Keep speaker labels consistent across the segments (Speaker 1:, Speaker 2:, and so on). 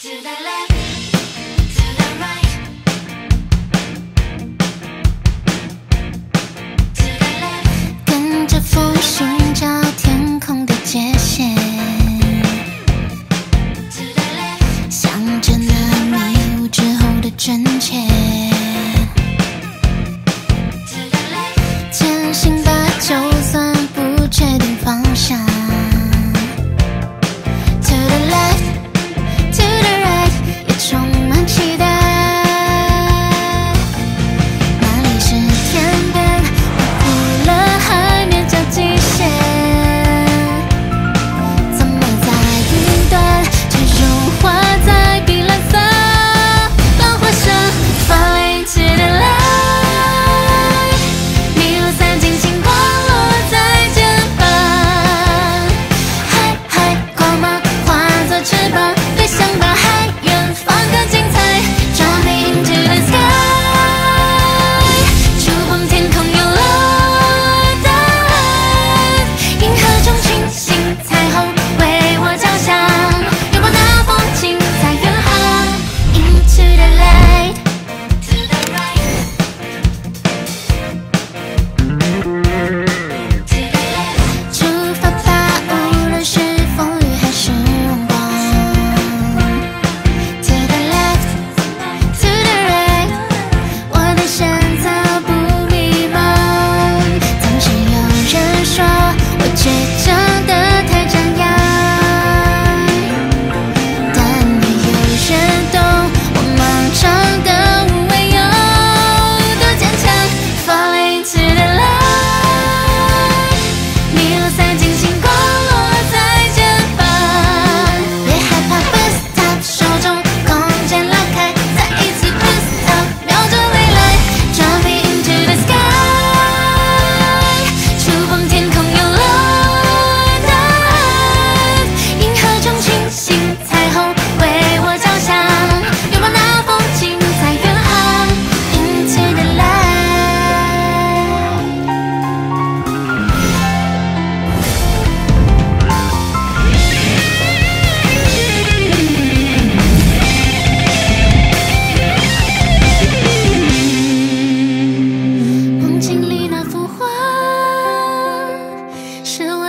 Speaker 1: to the left.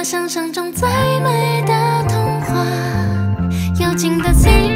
Speaker 1: 想象中最美的童话有情的最